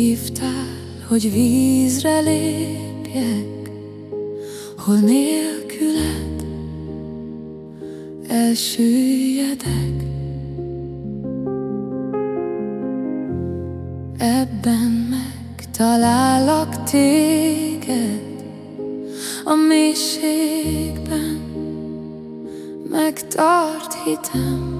hívtál, hogy vízre lépjek, hol nélküled elsüllyedek. Ebben megtalállak téged, a mélységben megtart hitem.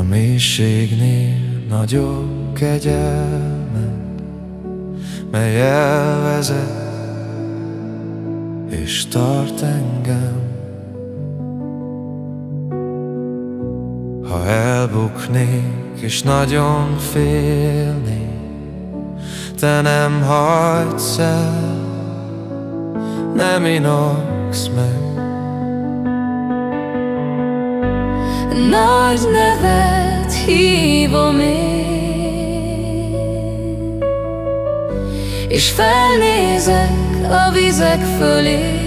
A mélységnél nagyobb kegyelmet, mely elvezet és tart engem. Ha elbuknék és nagyon félnék, te nem hagysz el, nem inoksz meg. Nagy nevet hívom én. És felnézek a vizek fölé.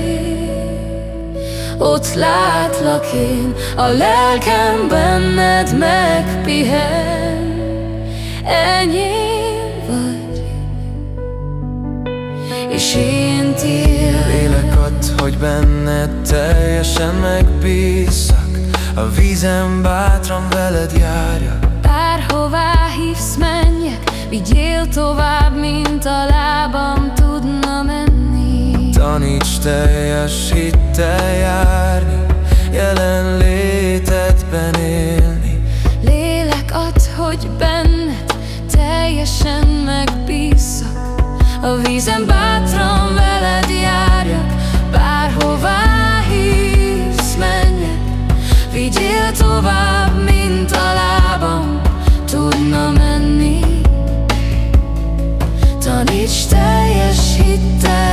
Ott látlak én, a lelkem benned megpihen. Enyém vagy, és én tiéd. Lélek ad, hogy benned teljesen megbízzak a vízem bátran veled járja. Bárhová hívsz menjek Vigyél tovább, mint a lábam tudna menni. Taníts teljes hittel járni Jelenlétedben élni. Lélek ad, hogy benned Teljesen megbízzak A vízem bátran tovább, mint a lábam tudna menni. Taníts teljes hittel